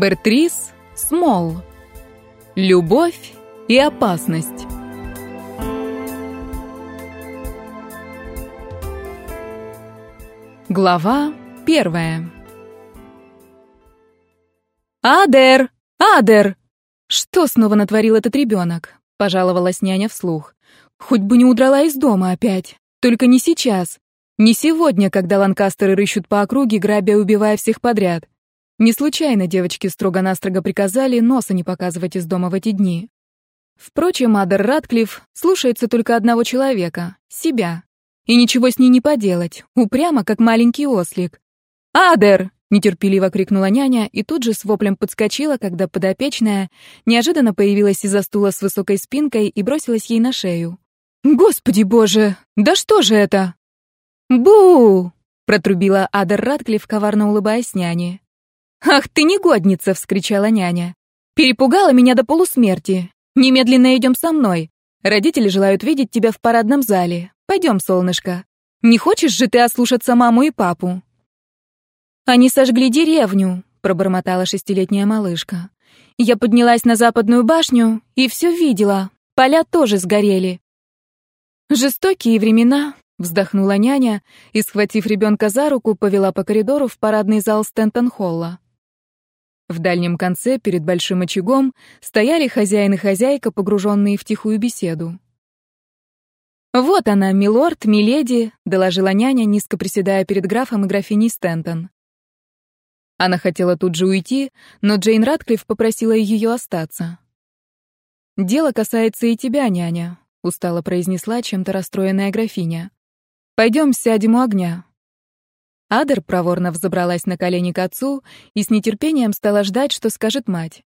Бертрис Смол. Любовь и опасность. Глава первая. «Адер! Адер!» «Что снова натворил этот ребенок?» — пожаловалась няня вслух. «Хоть бы не удрала из дома опять. Только не сейчас. Не сегодня, когда ланкастеры рыщут по округе, грабя и убивая всех подряд. Не случайно девочки строго-настрого приказали носа не показывать из дома в эти дни. Впрочем, Адер Ратклифф слушается только одного человека — себя. И ничего с ней не поделать, упрямо, как маленький ослик. «Адер!» — нетерпеливо крикнула няня и тут же с воплем подскочила, когда подопечная неожиданно появилась из-за стула с высокой спинкой и бросилась ей на шею. «Господи боже! Да что же это?» «Бу!» — протрубила Адер Ратклифф, коварно улыбаясь няне. «Ах ты негодница!» — вскричала няня. «Перепугала меня до полусмерти. Немедленно идем со мной. Родители желают видеть тебя в парадном зале. Пойдем, солнышко. Не хочешь же ты ослушаться маму и папу?» «Они сожгли деревню», — пробормотала шестилетняя малышка. «Я поднялась на западную башню и все видела. Поля тоже сгорели». «Жестокие времена», вздохнула няня и, схватив ребенка за руку, повела по коридору в парадный зал Стентон-Холла. В дальнем конце, перед большим очагом, стояли хозяин и хозяйка, погруженные в тихую беседу. «Вот она, милорд, миледи», — доложила няня, низко приседая перед графом и графиней Стентон. Она хотела тут же уйти, но Джейн Ратклифф попросила ее остаться. «Дело касается и тебя, няня», — устало произнесла чем-то расстроенная графиня. «Пойдем сядем у огня». Адер проворно взобралась на колени к отцу и с нетерпением стала ждать, что скажет мать.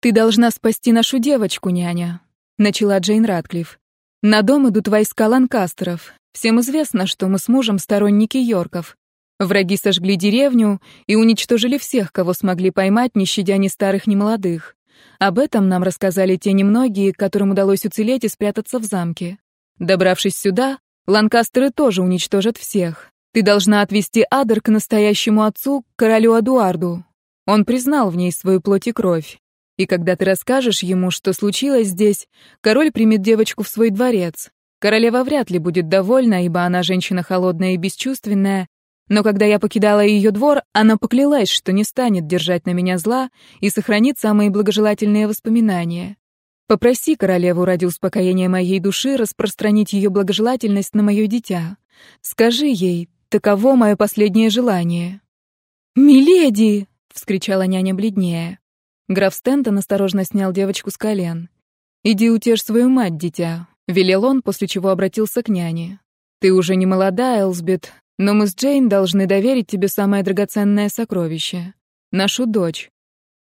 «Ты должна спасти нашу девочку, няня», — начала Джейн Ратклифф. «На дом идут войска Ланкастеров. Всем известно, что мы с мужем сторонники Йорков. Враги сожгли деревню и уничтожили всех, кого смогли поймать, не щадя ни старых, ни молодых. Об этом нам рассказали те немногие, которым удалось уцелеть и спрятаться в замке. Добравшись сюда, Ланкастеры тоже уничтожат всех. Ты должна отвести Адер к настоящему отцу, королю Адуарду. Он признал в ней свою плоть и кровь. И когда ты расскажешь ему, что случилось здесь, король примет девочку в свой дворец. Королева вряд ли будет довольна, ибо она женщина холодная и бесчувственная, но когда я покидала ее двор, она поклялась, что не станет держать на меня зла и сохранит самые благожелательные воспоминания. Попроси королеву ради успокоения моей души распространить ее благожелательность на мое дитя. Скажи ей, Таково мое последнее желание. «Миледи!» — вскричала няня бледнее. Граф Стентон осторожно снял девочку с колен. «Иди утешь свою мать, дитя», — велел он, после чего обратился к няне. «Ты уже не молода, Элсбет, но мы с Джейн должны доверить тебе самое драгоценное сокровище — нашу дочь.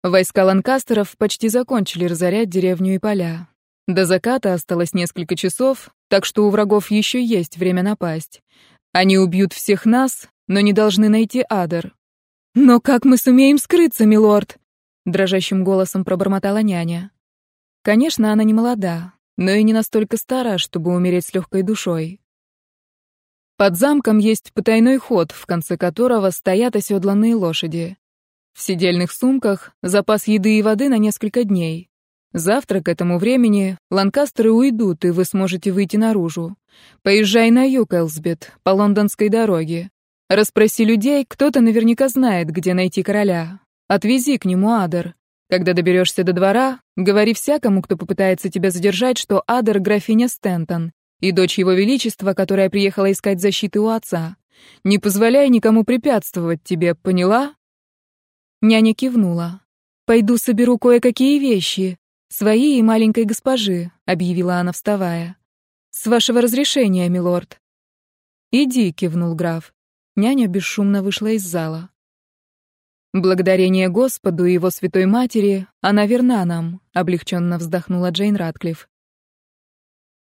Войска Ланкастеров почти закончили разорять деревню и поля. До заката осталось несколько часов, так что у врагов еще есть время напасть. Они убьют всех нас, но не должны найти Адер. Но как мы сумеем скрыться, милорд? дрожащим голосом пробормотала няня. Конечно, она не молода, но и не настолько стара, чтобы умереть с легкой душой. Под замком есть потайной ход, в конце которого стоят оседланные лошади. В сидельных сумках запас еды и воды на несколько дней. Завтра к этому времени Ланкастеры уйдут, и вы сможете выйти наружу. Поезжай на юг, Элсбет, по лондонской дороге. Расспроси людей, кто-то наверняка знает, где найти короля. Отвези к нему Адер. Когда доберешься до двора, говори всякому, кто попытается тебя задержать, что Адер — графиня Стентон и дочь его величества, которая приехала искать защиты у отца. Не позволяй никому препятствовать тебе, поняла?» Няня кивнула. «Пойду соберу кое-какие вещи. «Свои и маленькой госпожи», — объявила она, вставая. «С вашего разрешения, милорд». «Иди», — кивнул граф. Няня бесшумно вышла из зала. «Благодарение Господу и его святой матери, она верна нам», — облегченно вздохнула Джейн Ратклифф.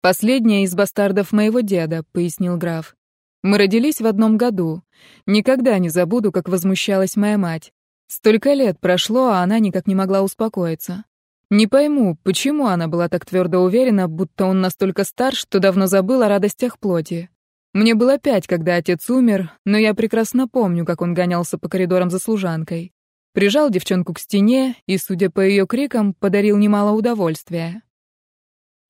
«Последняя из бастардов моего деда», — пояснил граф. «Мы родились в одном году. Никогда не забуду, как возмущалась моя мать. Столько лет прошло, а она никак не могла успокоиться. Не пойму, почему она была так твердо уверена, будто он настолько стар, что давно забыл о радостях плоти. Мне было пять, когда отец умер, но я прекрасно помню, как он гонялся по коридорам за служанкой. прижал девчонку к стене и, судя по ее крикам, подарил немало удовольствия.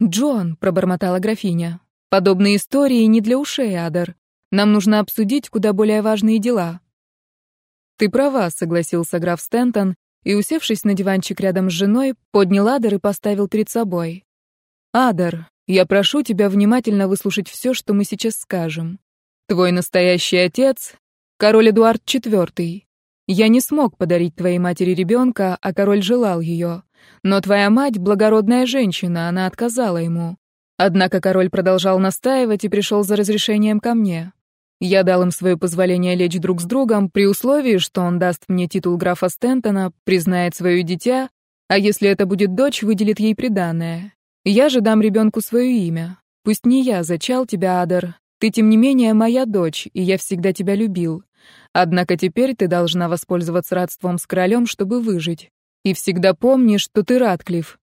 «Джон», — пробормотала графиня, — «подобные истории не для ушей, Адер. Нам нужно обсудить куда более важные дела». «Ты права», — согласился граф Стентон, и, усевшись на диванчик рядом с женой, поднял Адер и поставил перед собой. «Адер, я прошу тебя внимательно выслушать все, что мы сейчас скажем. Твой настоящий отец — король Эдуард IV. Я не смог подарить твоей матери ребенка, а король желал ее. Но твоя мать — благородная женщина, она отказала ему. Однако король продолжал настаивать и пришел за разрешением ко мне. Я дал им свое позволение лечь друг с другом при условии, что он даст мне титул графа Стентона, признает свое дитя, а если это будет дочь, выделит ей приданое. Я же дам ребенку свое имя. Пусть не я зачал тебя, Адар. Ты, тем не менее, моя дочь, и я всегда тебя любил. Однако теперь ты должна воспользоваться родством с королем, чтобы выжить. И всегда помни, что ты Радклифф.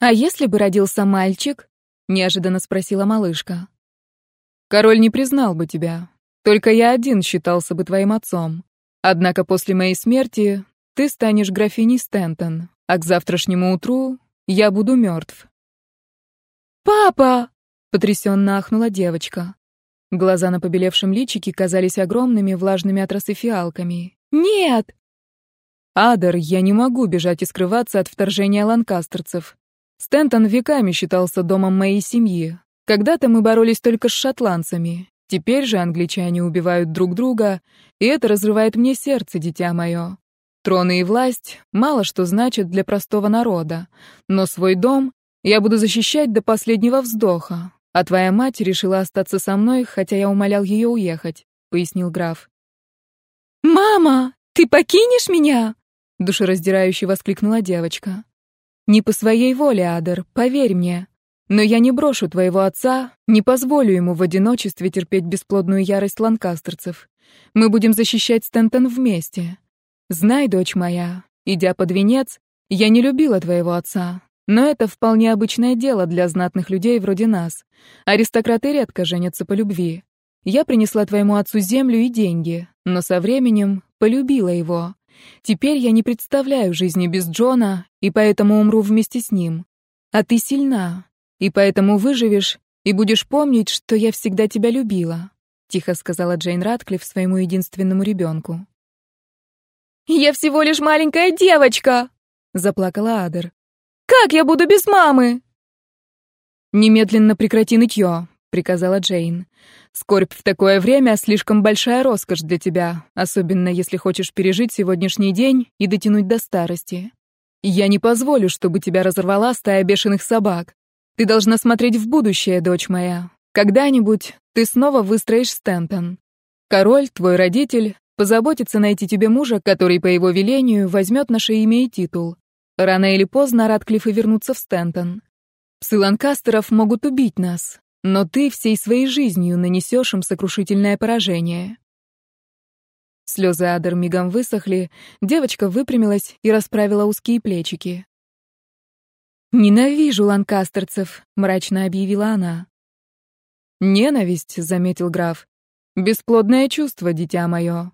«А если бы родился мальчик?» — неожиданно спросила малышка. «Король не признал бы тебя. Только я один считался бы твоим отцом. Однако после моей смерти ты станешь графиней Стентон, а к завтрашнему утру я буду мертв». «Папа!» — потрясенно ахнула девочка. Глаза на побелевшем личике казались огромными, влажными от росы фиалками. «Нет!» «Адер, я не могу бежать и скрываться от вторжения ланкастерцев. Стентон веками считался домом моей семьи. Когда-то мы боролись только с шотландцами. Теперь же англичане убивают друг друга, и это разрывает мне сердце, дитя мое. Троны и власть мало что значат для простого народа, но свой дом я буду защищать до последнего вздоха. А твоя мать решила остаться со мной, хотя я умолял ее уехать, пояснил граф. Мама, ты покинешь меня? душераздирающе воскликнула девочка. Не по своей воле, Адер, поверь мне. Но я не брошу твоего отца, не позволю ему в одиночестве терпеть бесплодную ярость ланкастерцев. Мы будем защищать Стентон вместе. Знай, дочь моя, идя под венец, я не любила твоего отца, но это вполне обычное дело для знатных людей вроде нас. Аристократы редко женятся по любви. Я принесла твоему отцу землю и деньги, но со временем полюбила его. Теперь я не представляю жизни без Джона, и поэтому умру вместе с ним. А ты сильна, и поэтому выживешь и будешь помнить, что я всегда тебя любила», — тихо сказала Джейн Ратклифф своему единственному ребенку. «Я всего лишь маленькая девочка!» — заплакала Адер. «Как я буду без мамы?» «Немедленно прекрати нытье», — приказала Джейн. «Скорбь в такое время — слишком большая роскошь для тебя, особенно если хочешь пережить сегодняшний день и дотянуть до старости. Я не позволю, чтобы тебя разорвала стая бешеных собак. Ты должна смотреть в будущее, дочь моя. Когда-нибудь ты снова выстроишь Стентон. Король, твой родитель, Позаботиться найти тебе мужа, который по его велению возьмет наше имя и титул. Рано или поздно Радклиффы вернутся в Стентон. Псы Ланкастеров могут убить нас, но ты всей своей жизнью нанесешь им сокрушительное поражение. Слезы Адер мигом высохли, девочка выпрямилась и расправила узкие плечики. «Ненавижу ланкастерцев», — мрачно объявила она. «Ненависть», — заметил граф, — «бесплодное чувство, дитя мое.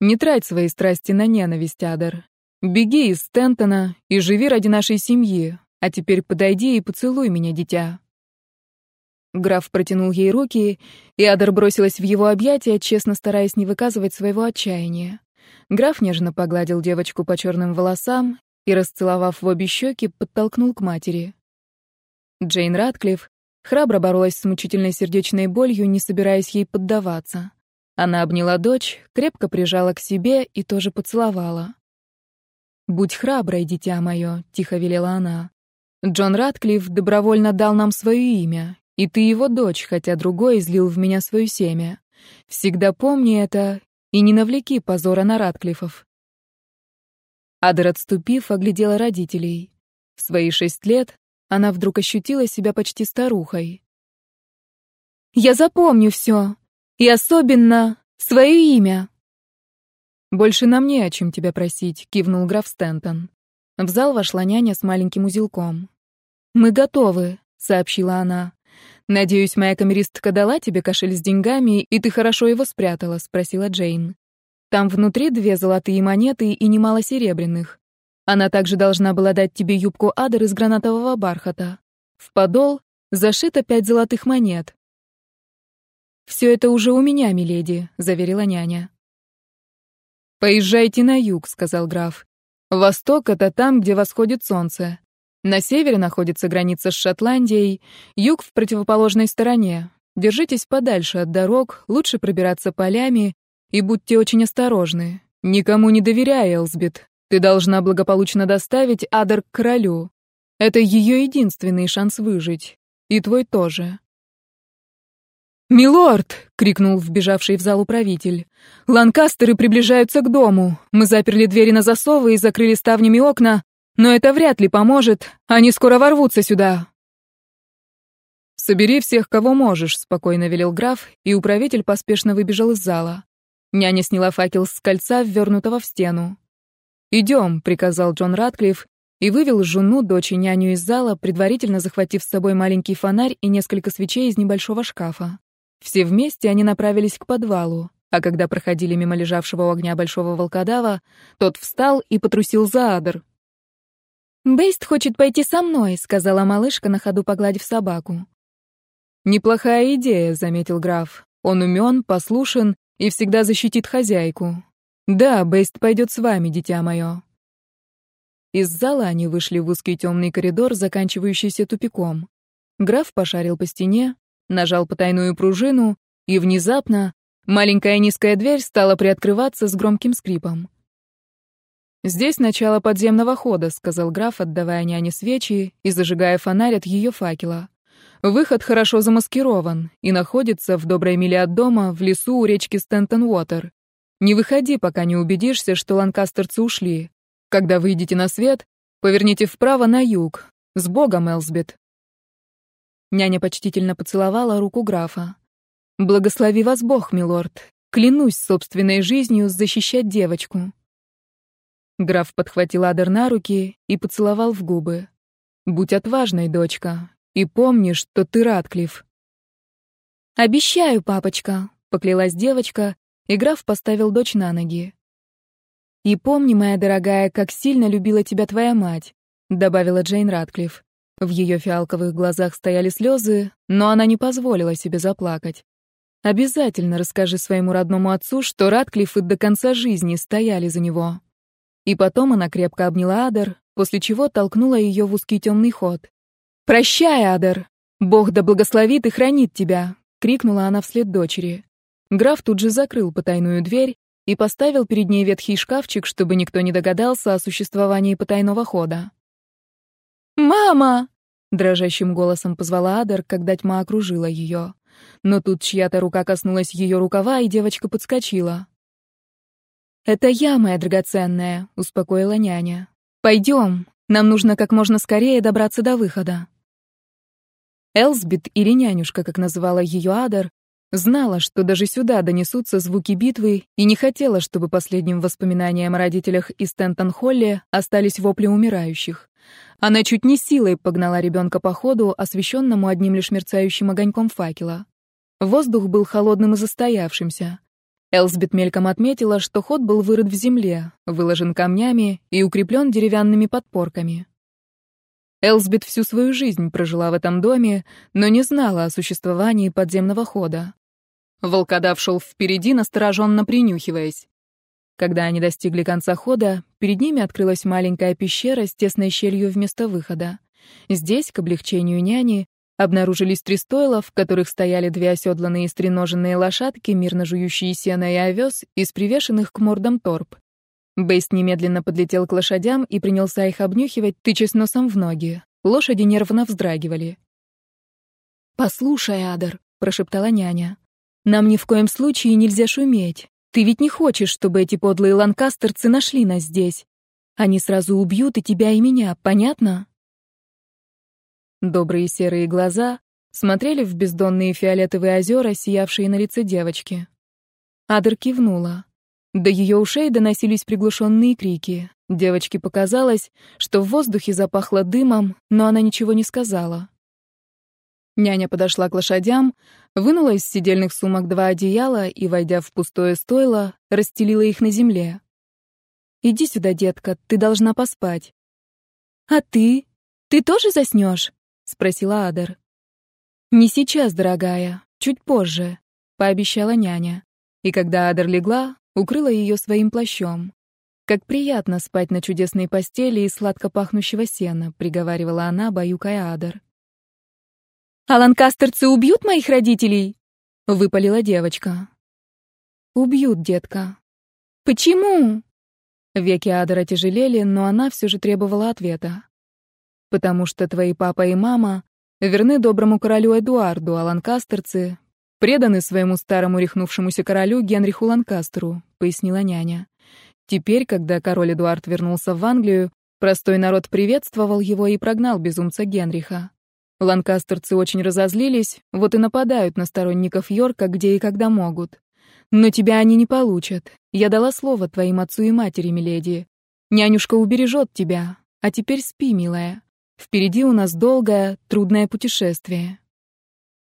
Не трать свои страсти на ненависть, Адер. Беги из Стентона и живи ради нашей семьи, а теперь подойди и поцелуй меня, дитя». Граф протянул ей руки, и Адер бросилась в его объятия, честно стараясь не выказывать своего отчаяния. Граф нежно погладил девочку по черным волосам и, расцеловав в обе щеки, подтолкнул к матери. Джейн Ратклифф храбро боролась с мучительной сердечной болью, не собираясь ей поддаваться. Она обняла дочь, крепко прижала к себе и тоже поцеловала. «Будь храброй, дитя мое», — тихо велела она. «Джон Ратклифф добровольно дал нам свое имя, и ты его дочь, хотя другой излил в меня свое семя. Всегда помни это и не навлеки позора на Ратклиффов». Адер, отступив, оглядела родителей. В свои шесть лет она вдруг ощутила себя почти старухой. «Я запомню все», и особенно свое имя. «Больше нам не о чем тебя просить», — кивнул граф Стентон. В зал вошла няня с маленьким узелком. «Мы готовы», — сообщила она. «Надеюсь, моя камеристка дала тебе кошель с деньгами, и ты хорошо его спрятала?» — спросила Джейн. Там внутри две золотые монеты и немало серебряных. Она также должна была дать тебе юбку Адер из гранатового бархата. В подол зашито пять золотых монет. «Все это уже у меня, миледи», — заверила няня. «Поезжайте на юг», — сказал граф. «Восток — это там, где восходит солнце. На севере находится граница с Шотландией, юг в противоположной стороне. Держитесь подальше от дорог, лучше пробираться полями и будьте очень осторожны. Никому не доверяй, Элсбет. Ты должна благополучно доставить Адер к королю. Это ее единственный шанс выжить. И твой тоже. «Милорд!» — крикнул вбежавший в зал управитель. «Ланкастеры приближаются к дому. Мы заперли двери на засовы и закрыли ставнями окна, но это вряд ли поможет. Они скоро ворвутся сюда». «Собери всех, кого можешь», — спокойно велел граф, и управитель поспешно выбежал из зала. Няня сняла факел с кольца, ввернутого в стену. «Идем», — приказал Джон Ратклифф, и вывел жену, дочь и няню из зала, предварительно захватив с собой маленький фонарь и несколько свечей из небольшого шкафа. Все вместе они направились к подвалу, а когда проходили мимо лежавшего у огня большого волкодава, тот встал и потрусил за Адр. «Бейст хочет пойти со мной», — сказала малышка, на ходу погладив собаку. «Неплохая идея», — заметил граф. «Он умен, послушен и всегда защитит хозяйку. Да, Бейст пойдет с вами, дитя мое». Из зала они вышли в узкий темный коридор, заканчивающийся тупиком. Граф пошарил по стене, нажал потайную пружину, и внезапно маленькая низкая дверь стала приоткрываться с громким скрипом. «Здесь начало подземного хода», — сказал граф, отдавая няне свечи и зажигая фонарь от ее факела. «Выход хорошо замаскирован и находится в доброй миле от дома, в лесу у речки Стентон-Уотер. Не выходи, пока не убедишься, что ланкастерцы ушли. Когда выйдете на свет, поверните вправо на юг. С Богом, Элсбет!» Няня почтительно поцеловала руку графа. «Благослови вас Бог, милорд. Клянусь собственной жизнью защищать девочку». Граф подхватил Адер на руки и поцеловал в губы. «Будь отважной, дочка, и помни, что ты Радклифф». «Обещаю, папочка», — поклялась девочка, и граф поставил дочь на ноги. «И помни, моя дорогая, как сильно любила тебя твоя мать», — добавила Джейн Радклифф. В ее фиалковых глазах стояли слезы, но она не позволила себе заплакать. Обязательно расскажи своему родному отцу, что Ратклиффы до конца жизни стояли за него. И потом она крепко обняла Адер, после чего толкнула ее в узкий темный ход. «Прощай, Адер! Бог да благословит и хранит тебя!» — крикнула она вслед дочери. Граф тут же закрыл потайную дверь и поставил перед ней ветхий шкафчик, чтобы никто не догадался о существовании потайного хода. «Мама!» — дрожащим голосом позвала Адер, когда тьма окружила ее. Но тут чья-то рука коснулась ее рукава, и девочка подскочила. «Это я, моя драгоценная», — успокоила няня. «Пойдем, нам нужно как можно скорее добраться до выхода». Элсбит, или нянюшка, как называла ее Адер, знала, что даже сюда донесутся звуки битвы, и не хотела, чтобы последним воспоминанием о родителях из Тентон-Холле остались вопли умирающих. Она чуть не силой погнала ребенка по ходу, освещенному одним лишь мерцающим огоньком факела. Воздух был холодным и застоявшимся. Элсбет мельком отметила, что ход был вырыт в земле, выложен камнями и укреплен деревянными подпорками. Элсбет всю свою жизнь прожила в этом доме, но не знала о существовании подземного хода. Волкодав шел впереди, настороженно принюхиваясь. Когда они достигли конца хода, перед ними открылась маленькая пещера с тесной щелью вместо выхода. Здесь, к облегчению няни, обнаружились три стойла, в которых стояли две оседланные стреноженные лошадки, мирно жующие сено и овес, из привешенных к мордам торп. Бейст немедленно подлетел к лошадям и принялся их обнюхивать, тычась носом в ноги. Лошади нервно вздрагивали. «Послушай, Адер», — прошептала няня, — «нам ни в коем случае нельзя шуметь. Ты ведь не хочешь, чтобы эти подлые ланкастерцы нашли нас здесь. Они сразу убьют и тебя, и меня, понятно?» Добрые серые глаза смотрели в бездонные фиолетовые озера, сиявшие на лице девочки. Адер кивнула. До ее ушей доносились приглушенные крики. Девочке показалось, что в воздухе запахло дымом, но она ничего не сказала. Няня подошла к лошадям, вынула из сидельных сумок два одеяла и, войдя в пустое стойло, расстелила их на земле. «Иди сюда, детка, ты должна поспать». «А ты? Ты тоже заснешь?» — спросила Адер. «Не сейчас, дорогая, чуть позже», — пообещала няня. И когда Адер легла, укрыла ее своим плащом. «Как приятно спать на чудесной постели из сладко пахнущего сена», — приговаривала она, баюкая Адер. «А ланкастерцы убьют моих родителей?» — выпалила девочка. «Убьют, детка». «Почему?» Веки Адера тяжелели, но она все же требовала ответа. «Потому что твои папа и мама верны доброму королю Эдуарду, а ланкастерцы преданы своему старому рехнувшемуся королю Генриху Ланкастеру», — пояснила няня. Теперь, когда король Эдуард вернулся в Англию, простой народ приветствовал его и прогнал безумца Генриха. Ланкастерцы очень разозлились, вот и нападают на сторонников Йорка, где и когда могут. Но тебя они не получат. Я дала слово твоим отцу и матери, миледи. Нянюшка убережет тебя. А теперь спи, милая. Впереди у нас долгое, трудное путешествие.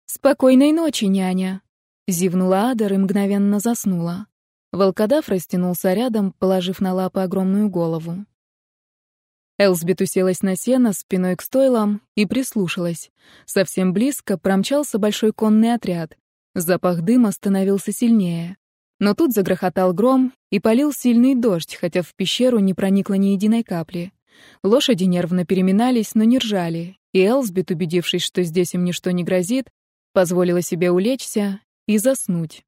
Спокойной ночи, няня. Зевнула Адер и мгновенно заснула. Волкодав растянулся рядом, положив на лапы огромную голову. Элсбет уселась на сено спиной к стойлам и прислушалась. Совсем близко промчался большой конный отряд. Запах дыма становился сильнее. Но тут загрохотал гром и полил сильный дождь, хотя в пещеру не проникло ни единой капли. Лошади нервно переминались, но не ржали, и Элсбет, убедившись, что здесь им ничто не грозит, позволила себе улечься и заснуть.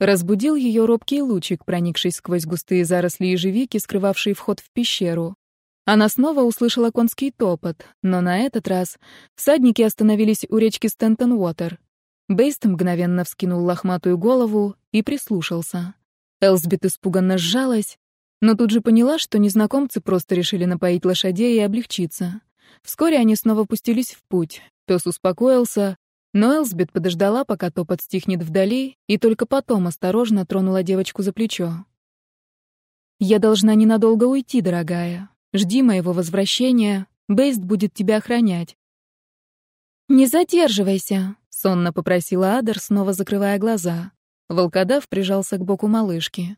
Разбудил ее робкий лучик, проникший сквозь густые заросли ежевики, скрывавшие вход в пещеру. Она снова услышала конский топот, но на этот раз всадники остановились у речки Стентон-Уотер. Бейст мгновенно вскинул лохматую голову и прислушался. Элсбет испуганно сжалась, но тут же поняла, что незнакомцы просто решили напоить лошадей и облегчиться. Вскоре они снова пустились в путь. Пес успокоился, но Элсбет подождала, пока топот стихнет вдали, и только потом осторожно тронула девочку за плечо. «Я должна ненадолго уйти, дорогая. Жди моего возвращения, Бейст будет тебя охранять». «Не задерживайся», — сонно попросила Адер, снова закрывая глаза. Волкодав прижался к боку малышки.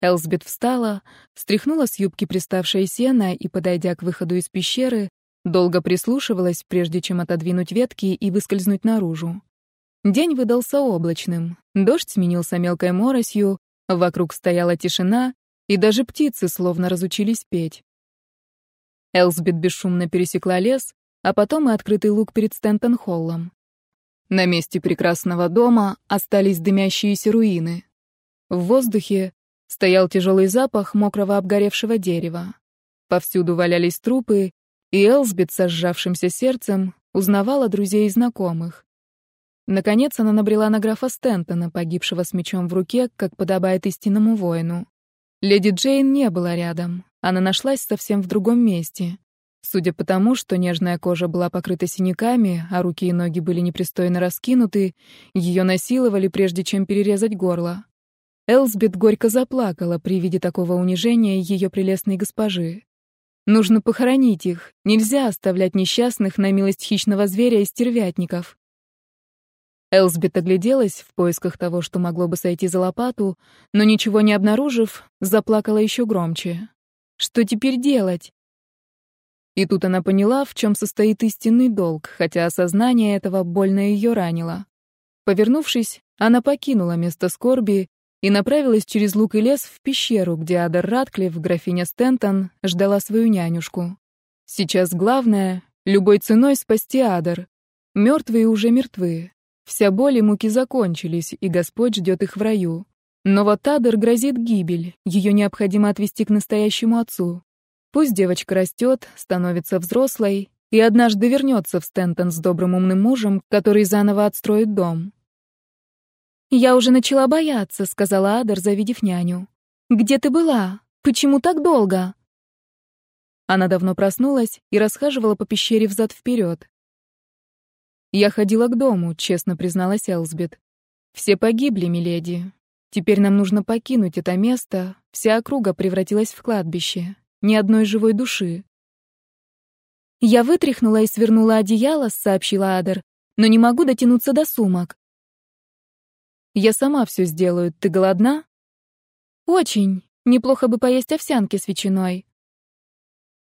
Элсбет встала, стряхнула с юбки приставшее сено и, подойдя к выходу из пещеры, долго прислушивалась, прежде чем отодвинуть ветки и выскользнуть наружу. День выдался облачным, дождь сменился мелкой моросью, вокруг стояла тишина, и даже птицы словно разучились петь. Элсбет бесшумно пересекла лес, а потом и открытый луг перед Стентон-Холлом. На месте прекрасного дома остались дымящиеся руины. В воздухе стоял тяжелый запах мокрого обгоревшего дерева. Повсюду валялись трупы, и Элсбет со сжавшимся сердцем узнавала друзей и знакомых. Наконец она набрела на графа Стентона, погибшего с мечом в руке, как подобает истинному воину. Леди Джейн не была рядом. Она нашлась совсем в другом месте. Судя по тому, что нежная кожа была покрыта синяками, а руки и ноги были непристойно раскинуты, ее насиловали, прежде чем перерезать горло. Элсбет горько заплакала при виде такого унижения ее прелестной госпожи. Нужно похоронить их, нельзя оставлять несчастных на милость хищного зверя и стервятников. Элсбет огляделась в поисках того, что могло бы сойти за лопату, но ничего не обнаружив, заплакала еще громче. Что теперь делать? И тут она поняла, в чем состоит истинный долг, хотя осознание этого больно ее ранило. Повернувшись, она покинула место скорби и направилась через луг и лес в пещеру, где Адар Ратклифф, графиня Стентон, ждала свою нянюшку. Сейчас главное — любой ценой спасти Адар. Мертвые уже мертвы, Вся боль и муки закончились, и Господь ждет их в раю. Но вот Адер грозит гибель, ее необходимо отвести к настоящему отцу. Пусть девочка растет, становится взрослой и однажды вернется в Стентон с добрым умным мужем, который заново отстроит дом. «Я уже начала бояться», — сказала Адер, завидев няню. «Где ты была? Почему так долго?» Она давно проснулась и расхаживала по пещере взад-вперед. «Я ходила к дому», — честно призналась Элсбет. «Все погибли, миледи. Теперь нам нужно покинуть это место. Вся округа превратилась в кладбище. Ни одной живой души». «Я вытряхнула и свернула одеяло», — сообщила Адер, «но не могу дотянуться до сумок». «Я сама все сделаю. Ты голодна?» «Очень. Неплохо бы поесть овсянки с ветчиной».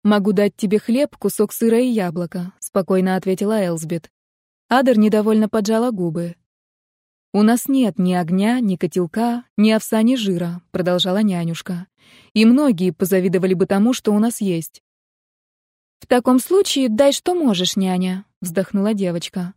«Могу дать тебе хлеб, кусок сыра и яблоко», — спокойно ответила Элсбет. Адер недовольно поджала губы. «У нас нет ни огня, ни котелка, ни овса, ни жира», — продолжала нянюшка. «И многие позавидовали бы тому, что у нас есть. «В таком случае дай что можешь, няня», — вздохнула девочка.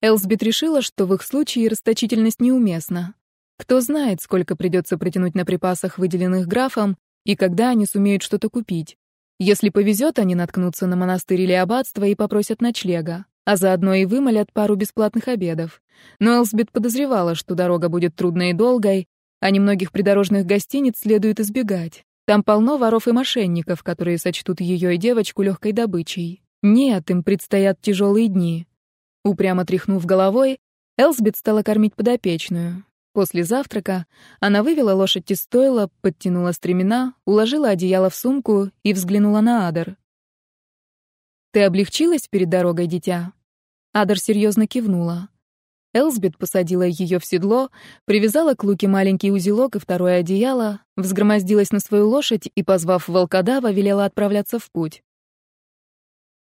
Элсбет решила, что в их случае расточительность неуместна. Кто знает, сколько придется протянуть на припасах, выделенных графом, и когда они сумеют что-то купить. Если повезет, они наткнутся на монастырь или аббатство и попросят ночлега, а заодно и вымолят пару бесплатных обедов. Но Элсбет подозревала, что дорога будет трудной и долгой, а немногих придорожных гостиниц следует избегать. Там полно воров и мошенников, которые сочтут ее и девочку легкой добычей. Нет, им предстоят тяжелые дни. Упрямо тряхнув головой, Элсбет стала кормить подопечную. После завтрака она вывела лошадь из стойла, подтянула стремена, уложила одеяло в сумку и взглянула на Адер. «Ты облегчилась перед дорогой, дитя?» Адер серьезно кивнула. Элсбет посадила ее в седло, привязала к луке маленький узелок и второе одеяло, взгромоздилась на свою лошадь и, позвав волкодава, велела отправляться в путь.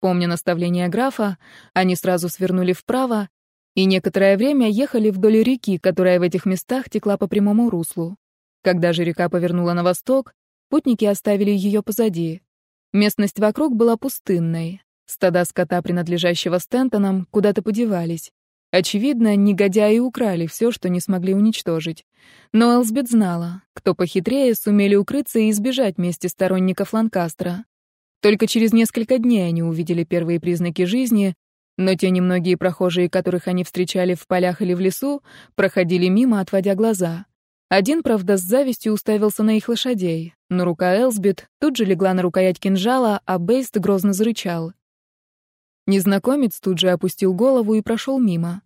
Помня наставление графа, они сразу свернули вправо и некоторое время ехали вдоль реки, которая в этих местах текла по прямому руслу. Когда же река повернула на восток, путники оставили ее позади. Местность вокруг была пустынной. Стада скота, принадлежащего Стентонам, куда-то подевались. Очевидно, негодяи украли все, что не смогли уничтожить. Но Элсбет знала, кто похитрее сумели укрыться и избежать мести сторонников Ланкастра. Только через несколько дней они увидели первые признаки жизни, но те немногие прохожие, которых они встречали в полях или в лесу, проходили мимо, отводя глаза. Один, правда, с завистью уставился на их лошадей, но рука Элсбет тут же легла на рукоять кинжала, а Бейст грозно зарычал. Незнакомец тут же опустил голову и прошел мимо.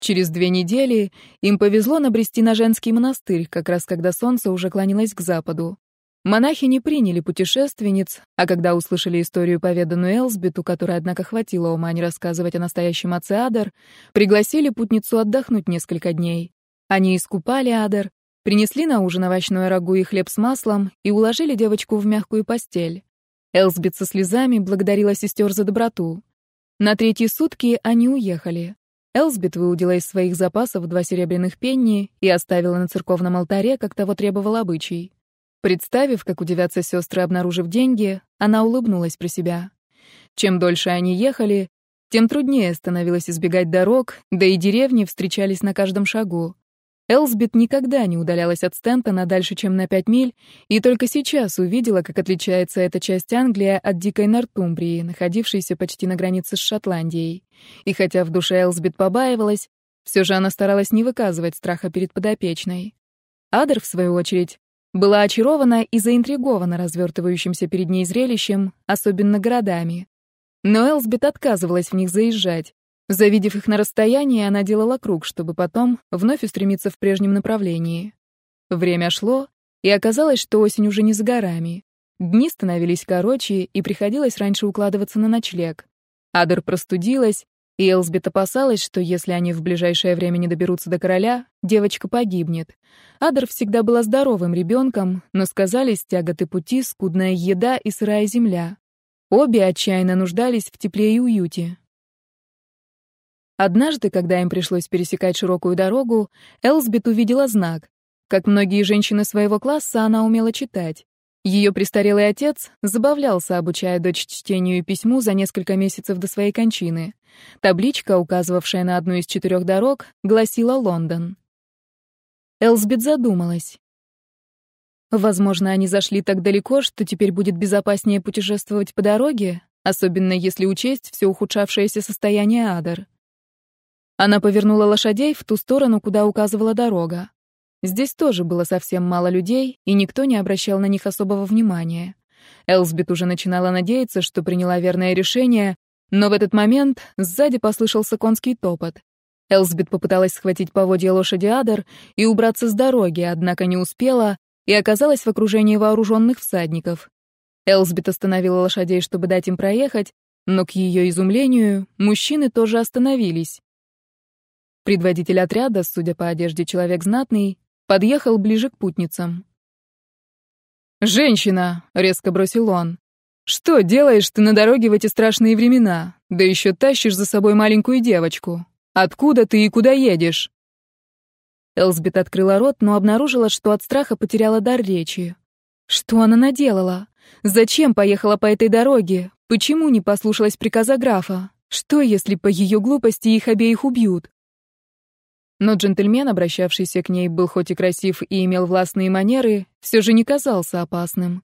Через две недели им повезло набрести на женский монастырь, как раз когда солнце уже клонилось к западу. Монахи не приняли путешественниц, а когда услышали историю, поведанную Элсбету, которая, однако, хватило ума не рассказывать о настоящем отце Адер, пригласили путницу отдохнуть несколько дней. Они искупали Адер, принесли на ужин овощное рагу и хлеб с маслом и уложили девочку в мягкую постель. Элсбет со слезами благодарила сестер за доброту. На третьи сутки они уехали. Элсбет выудила из своих запасов два серебряных пенни и оставила на церковном алтаре, как того требовал обычай. Представив, как удивятся сестры, обнаружив деньги, она улыбнулась про себя. Чем дольше они ехали, тем труднее становилось избегать дорог, да и деревни встречались на каждом шагу. Элсбет никогда не удалялась от Стентона дальше, чем на пять миль, и только сейчас увидела, как отличается эта часть Англии от дикой Нортумбрии, находившейся почти на границе с Шотландией. И хотя в душе Элсбет побаивалась, все же она старалась не выказывать страха перед подопечной. Адер, в свою очередь, была очарована и заинтригована развертывающимся перед ней зрелищем, особенно городами. Но Элсбет отказывалась в них заезжать, Завидев их на расстоянии, она делала круг, чтобы потом вновь устремиться в прежнем направлении. Время шло, и оказалось, что осень уже не за горами. Дни становились короче, и приходилось раньше укладываться на ночлег. Адер простудилась, и Элсбет опасалась, что если они в ближайшее время не доберутся до короля, девочка погибнет. Адер всегда была здоровым ребенком, но сказались тяготы пути, скудная еда и сырая земля. Обе отчаянно нуждались в тепле и уюте. Однажды, когда им пришлось пересекать широкую дорогу, Элсбет увидела знак. Как многие женщины своего класса, она умела читать. Ее престарелый отец забавлялся, обучая дочь чтению и письму за несколько месяцев до своей кончины. Табличка, указывавшая на одну из четырех дорог, гласила «Лондон». Элсбет задумалась. Возможно, они зашли так далеко, что теперь будет безопаснее путешествовать по дороге, особенно если учесть все ухудшавшееся состояние Адар. Она повернула лошадей в ту сторону, куда указывала дорога. Здесь тоже было совсем мало людей, и никто не обращал на них особого внимания. Элсбет уже начинала надеяться, что приняла верное решение, но в этот момент сзади послышался конский топот. Элсбет попыталась схватить поводья лошади Адер и убраться с дороги, однако не успела и оказалась в окружении вооруженных всадников. Элсбет остановила лошадей, чтобы дать им проехать, но к ее изумлению мужчины тоже остановились. Предводитель отряда, судя по одежде человек знатный, подъехал ближе к путницам. «Женщина!» — резко бросил он. «Что делаешь ты на дороге в эти страшные времена? Да еще тащишь за собой маленькую девочку. Откуда ты и куда едешь?» Элсбет открыла рот, но обнаружила, что от страха потеряла дар речи. Что она наделала? Зачем поехала по этой дороге? Почему не послушалась приказа графа? Что, если по ее глупости их обеих убьют? Но джентльмен, обращавшийся к ней, был хоть и красив и имел властные манеры, все же не казался опасным.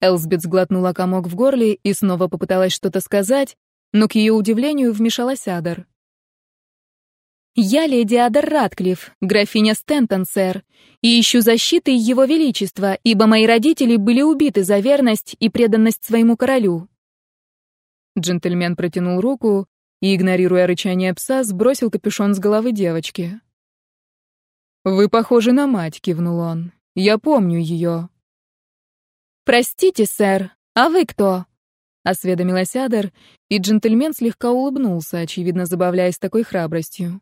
Элсбет сглотнула комок в горле и снова попыталась что-то сказать, но к ее удивлению вмешалась Адар. «Я леди Адар Ратклифф, графиня Стентон, сэр, и ищу защиты Его Величества, ибо мои родители были убиты за верность и преданность своему королю». Джентльмен протянул руку и, игнорируя рычание пса, сбросил капюшон с головы девочки. «Вы похожи на мать», — кивнул он. «Я помню ее». «Простите, сэр, а вы кто?» — осведомилась Адер, и джентльмен слегка улыбнулся, очевидно забавляясь такой храбростью.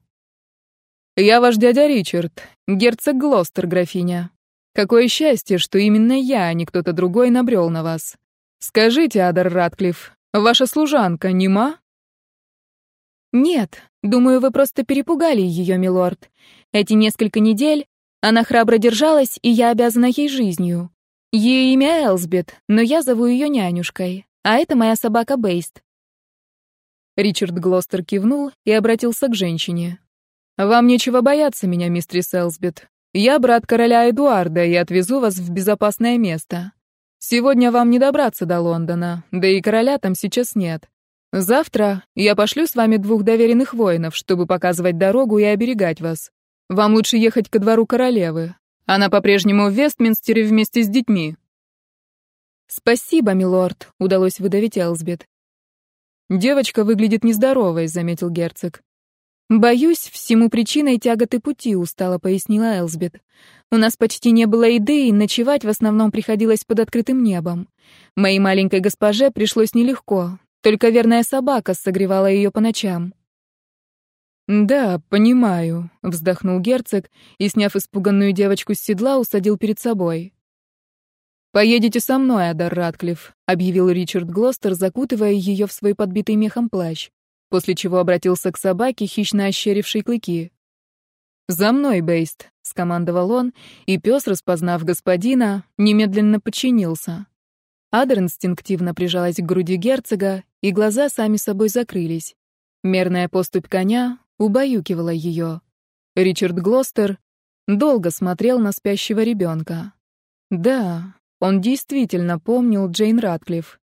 «Я ваш дядя Ричард, герцог Глостер, графиня. Какое счастье, что именно я, а не кто-то другой, набрел на вас. Скажите, Адар Ратклифф, ваша служанка нема?» «Нет, думаю, вы просто перепугали ее, милорд. Эти несколько недель она храбро держалась, и я обязана ей жизнью. Ее имя Элсбет, но я зову ее нянюшкой, а это моя собака Бейст». Ричард Глостер кивнул и обратился к женщине. «Вам нечего бояться меня, мистер Селсбит. Я брат короля Эдуарда и отвезу вас в безопасное место. Сегодня вам не добраться до Лондона, да и короля там сейчас нет. Завтра я пошлю с вами двух доверенных воинов, чтобы показывать дорогу и оберегать вас. Вам лучше ехать ко двору королевы. Она по-прежнему в Вестминстере вместе с детьми». «Спасибо, милорд», — удалось выдавить Элсбет. «Девочка выглядит нездоровой», — заметил герцог. «Боюсь, всему причиной тяготы пути», — устало пояснила Элсбет. «У нас почти не было еды, и ночевать в основном приходилось под открытым небом. Моей маленькой госпоже пришлось нелегко, только верная собака согревала ее по ночам». «Да, понимаю», — вздохнул герцог и, сняв испуганную девочку с седла, усадил перед собой. «Поедете со мной, Адар Ратклифф», — объявил Ричард Глостер, закутывая ее в свой подбитый мехом плащ после чего обратился к собаке, хищно ощерившей клыки. «За мной, Бейст», — скомандовал он, и пес, распознав господина, немедленно подчинился. Адер инстинктивно прижалась к груди герцога, и глаза сами собой закрылись. Мерная поступь коня убаюкивала ее. Ричард Глостер долго смотрел на спящего ребенка. Да, он действительно помнил Джейн Ратклифф.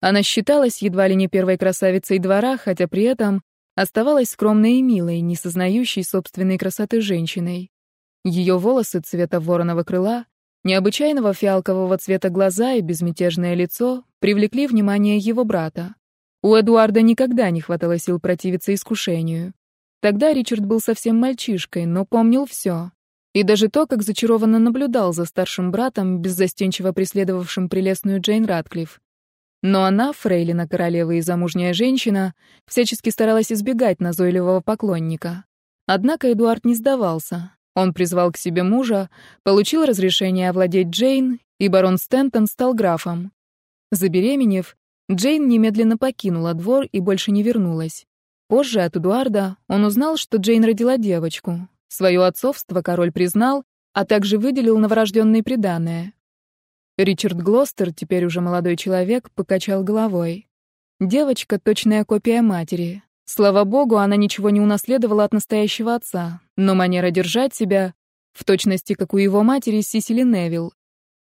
Она считалась едва ли не первой красавицей двора, хотя при этом оставалась скромной и милой, не сознающей собственной красоты женщиной. Ее волосы цвета вороного крыла, необычайного фиалкового цвета глаза и безмятежное лицо привлекли внимание его брата. У Эдуарда никогда не хватало сил противиться искушению. Тогда Ричард был совсем мальчишкой, но помнил все. И даже то, как зачарованно наблюдал за старшим братом, беззастенчиво преследовавшим прелестную Джейн Ратклифф. Но она, фрейлина королевы и замужняя женщина, всячески старалась избегать назойливого поклонника. Однако Эдуард не сдавался. Он призвал к себе мужа, получил разрешение овладеть Джейн, и барон Стентон стал графом. Забеременев, Джейн немедленно покинула двор и больше не вернулась. Позже от Эдуарда он узнал, что Джейн родила девочку. Свое отцовство король признал, а также выделил новорожденные приданое. Ричард Глостер, теперь уже молодой человек, покачал головой. Девочка — точная копия матери. Слава богу, она ничего не унаследовала от настоящего отца, но манера держать себя в точности, как у его матери Сисили Невилл.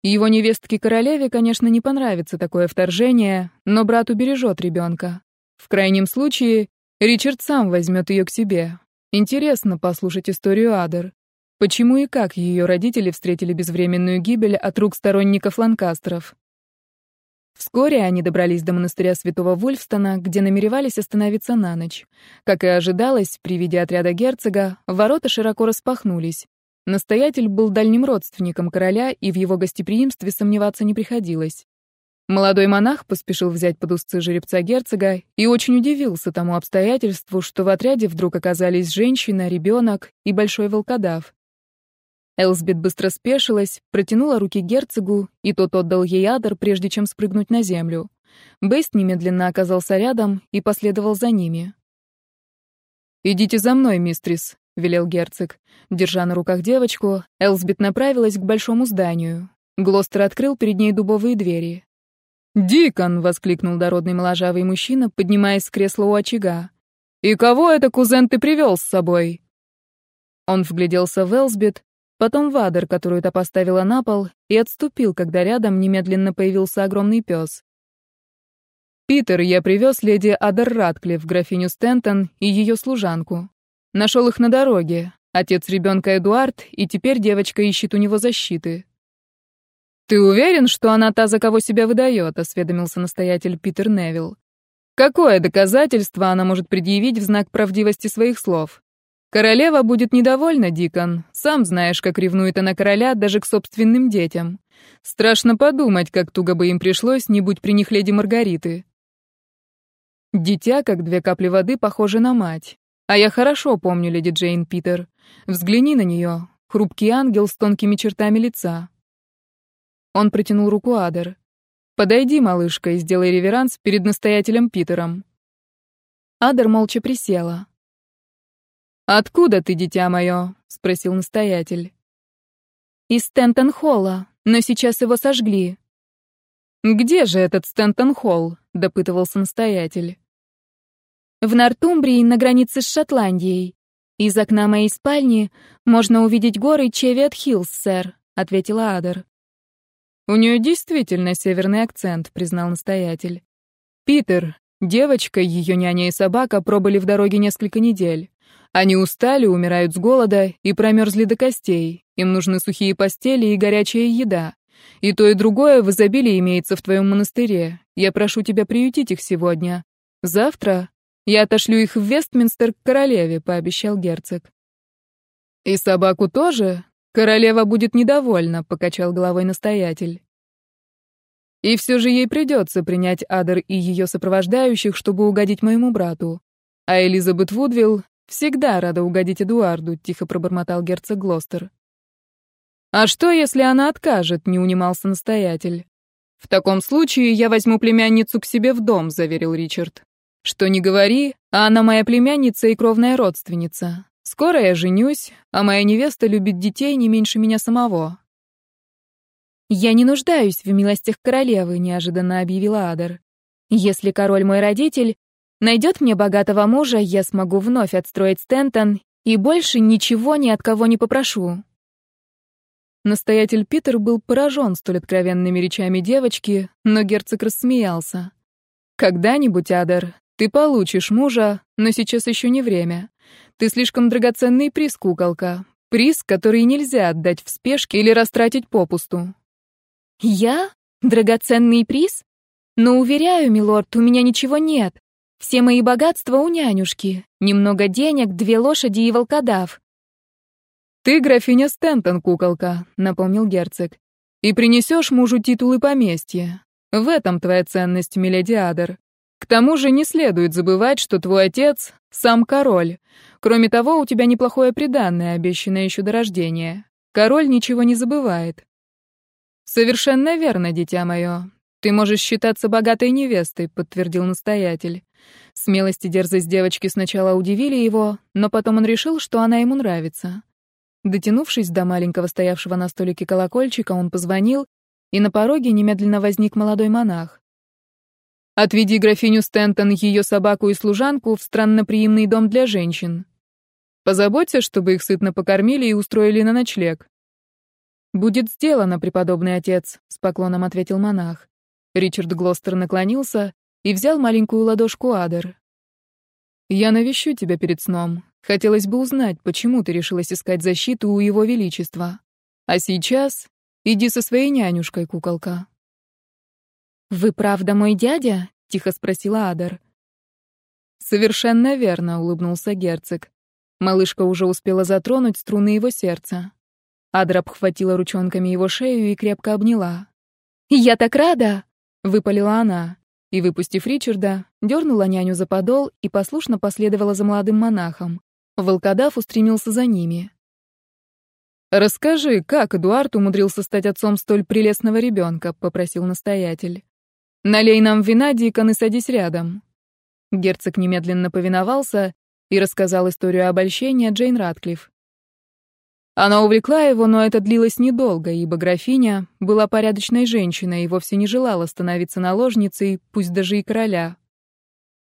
Его невестке королеве, конечно, не понравится такое вторжение, но брат убережет ребенка. В крайнем случае, Ричард сам возьмет ее к себе. Интересно послушать историю Адер. Почему и как ее родители встретили безвременную гибель от рук сторонников Ланкастеров? Вскоре они добрались до монастыря святого Вульфстона, где намеревались остановиться на ночь. Как и ожидалось, при виде отряда герцога, ворота широко распахнулись. Настоятель был дальним родственником короля, и в его гостеприимстве сомневаться не приходилось. Молодой монах поспешил взять под узцы жеребца герцога и очень удивился тому обстоятельству, что в отряде вдруг оказались женщина, ребенок и большой волкодав. Элсбет быстро спешилась, протянула руки герцогу, и тот отдал ей адр, прежде чем спрыгнуть на землю. Бейст немедленно оказался рядом и последовал за ними. «Идите за мной, мистрис», — велел герцог. Держа на руках девочку, Элсбет направилась к большому зданию. Глостер открыл перед ней дубовые двери. «Дикон!» — воскликнул дородный моложавый мужчина, поднимаясь с кресла у очага. «И кого это, кузен, ты привел с собой?» Он вгляделся в Элсбет, потом в Адер, которую та поставила на пол, и отступил, когда рядом немедленно появился огромный пес. «Питер, я привез леди Адер Ратклифф, графиню Стентон и ее служанку. Нашел их на дороге. Отец ребенка Эдуард, и теперь девочка ищет у него защиты. «Ты уверен, что она та, за кого себя выдает?» — осведомился настоятель Питер Невилл. «Какое доказательство она может предъявить в знак правдивости своих слов? Королева будет недовольна, Дикон. Сам знаешь, как ревнует она короля даже к собственным детям. Страшно подумать, как туго бы им пришлось, не будь при них леди Маргариты». Дитя, как две капли воды, похоже на мать. А я хорошо помню леди Джейн Питер. Взгляни на нее. Хрупкий ангел с тонкими чертами лица. Он протянул руку Адер. «Подойди, малышка, и сделай реверанс перед настоятелем Питером». Адер молча присела. «Откуда ты, дитя мое?» — спросил настоятель. «Из Стентон-Холла, но сейчас его сожгли». «Где же этот Стентон-Холл?» — допытывался настоятель. «В Нортумбрии, на границе с Шотландией. Из окна моей спальни можно увидеть горы Чевиат-Хиллз, сэр», — ответила Адер. «У нее действительно северный акцент», — признал настоятель. «Питер, девочка, ее няня и собака пробыли в дороге несколько недель. Они устали, умирают с голода и промерзли до костей. Им нужны сухие постели и горячая еда. И то, и другое в изобилии имеется в твоем монастыре. Я прошу тебя приютить их сегодня. Завтра я отошлю их в Вестминстер к королеве», — пообещал герцог. «И собаку тоже?» «Королева будет недовольна», — покачал головой настоятель. «И все же ей придется принять Адер и ее сопровождающих, чтобы угодить моему брату. А Элизабет Вудвилл всегда рада угодить Эдуарду», — тихо пробормотал герцог Глостер. «А что, если она откажет?» — не унимался настоятель. «В таком случае я возьму племянницу к себе в дом», — заверил Ричард. «Что не говори, а она моя племянница и кровная родственница. Скоро я женюсь, а моя невеста любит детей не меньше меня самого. «Я не нуждаюсь в милостях королевы», — неожиданно объявила Адер. «Если король мой родитель найдет мне богатого мужа, я смогу вновь отстроить Стентон и больше ничего ни от кого не попрошу». Настоятель Питер был поражен столь откровенными речами девочки, но герцог рассмеялся. «Когда-нибудь, Адер, ты получишь мужа, но сейчас еще не время. Ты слишком драгоценный приз, куколка. Приз, который нельзя отдать в спешке или растратить попусту. Я? Драгоценный приз? Но, уверяю, милорд, у меня ничего нет. Все мои богатства у нянюшки. Немного денег, две лошади и волкодав. «Ты графиня Стентон, куколка», — напомнил герцог. «И принесешь мужу титул и поместье. В этом твоя ценность, миледи. К тому же не следует забывать, что твой отец — сам король. Кроме того, у тебя неплохое приданное, обещанное еще до рождения. Король ничего не забывает. Совершенно верно, дитя мое. Ты можешь считаться богатой невестой, подтвердил настоятель. Смелость и дерзость девочки сначала удивили его, но потом он решил, что она ему нравится. Дотянувшись до маленького стоявшего на столике колокольчика, он позвонил, и на пороге немедленно возник молодой монах. Отведи графиню Стентон, ее собаку и служанку в странноприимный дом для женщин. Позаботься, чтобы их сытно покормили и устроили на ночлег. Будет сделано, преподобный отец, с поклоном ответил монах. Ричард Глостер наклонился и взял маленькую ладошку Адер. Я навещу тебя перед сном. Хотелось бы узнать, почему ты решилась искать защиту у его величества. А сейчас иди со своей нянюшкой, куколка. «Вы правда мой дядя?» — тихо спросила Адар. «Совершенно верно», — улыбнулся герцог. Малышка уже успела затронуть струны его сердца. Адра обхватила ручонками его шею и крепко обняла. «Я так рада! — выпалила она, и, выпустив Ричарда, дернула няню за подол и послушно последовала за молодым монахом. Волкодав устремился за ними. «Расскажи, как Эдуард умудрился стать отцом столь прелестного ребенка?» — попросил настоятель. «Налей нам вина, Дикон, и садись рядом». Герцог немедленно повиновался и рассказал историю обольщения Джейн Ратклифф. Она увлекла его, но это длилось недолго, ибо графиня была порядочной женщиной и вовсе не желала становиться наложницей, пусть даже и короля.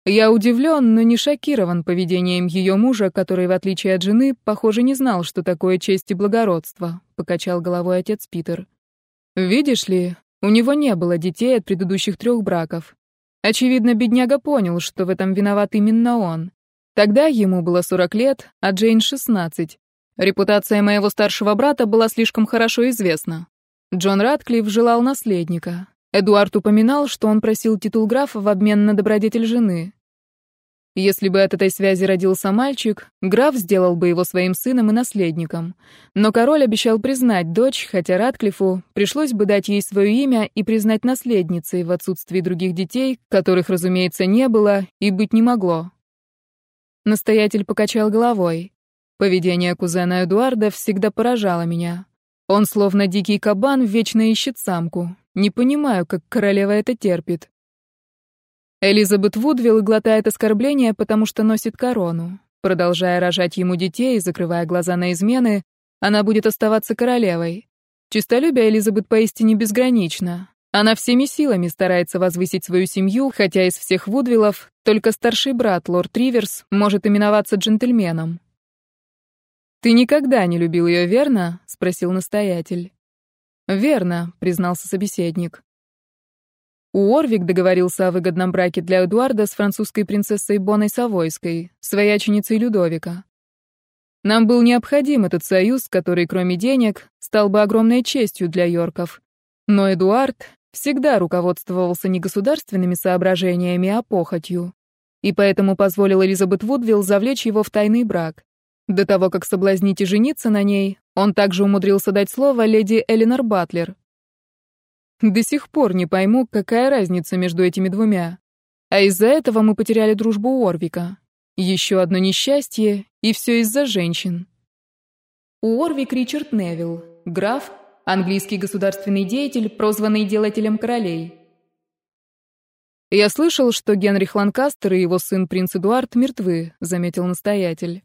Я удивлен, но не шокирован поведением ее мужа, который, в отличие от жены, похоже, не знал, что такое честь и благородство, покачал головой отец Питер. Видишь ли, у него не было детей от предыдущих трех браков. Очевидно, бедняга понял, что в этом виноват именно он. Тогда ему было 40 лет, а Джейн — 16. Репутация моего старшего брата была слишком хорошо известна. Джон Ратклифф желал наследника. Эдуард упоминал, что он просил титул графа в обмен на добродетель жены. Если бы от этой связи родился мальчик, граф сделал бы его своим сыном и наследником. Но король обещал признать дочь, хотя Ратклиффу пришлось бы дать ей свое имя и признать наследницей в отсутствии других детей, которых, разумеется, не было и быть не могло. Настоятель покачал головой. Поведение кузена Эдуарда всегда поражало меня. Он словно дикий кабан вечно ищет самку. Не понимаю, как королева это терпит. Элизабет Вудвилл глотает оскорбления, потому что носит корону. Продолжая рожать ему детей и закрывая глаза на измены, она будет оставаться королевой. Чистолюбие Элизабет поистине безгранично. Она всеми силами старается возвысить свою семью, хотя из всех Вудвиллов только старший брат, лорд Риверс, может именоваться джентльменом. «Ты никогда не любил ее, верно?» — спросил настоятель. «Верно», — признался собеседник. Уорвик договорился о выгодном браке для Эдуарда с французской принцессой Боной Савойской, свояченицей Людовика. Нам был необходим этот союз, который, кроме денег, стал бы огромной честью для Йорков. Но Эдуард всегда руководствовался не государственными соображениями, а похотью. И поэтому позволил Элизабет Вудвилл завлечь его в тайный брак. До того, как соблазнить и жениться на ней, он также умудрился дать слово леди Элинор Батлер. До сих пор не пойму, какая разница между этими двумя. А из-за этого мы потеряли дружбу Орвика. Еще одно несчастье, и все из-за женщин. Уорвик Ричард Невилл, граф, английский государственный деятель, прозванный делателем королей. «Я слышал, что Генрих Ланкастер и его сын принц Эдуард мертвы», — заметил настоятель.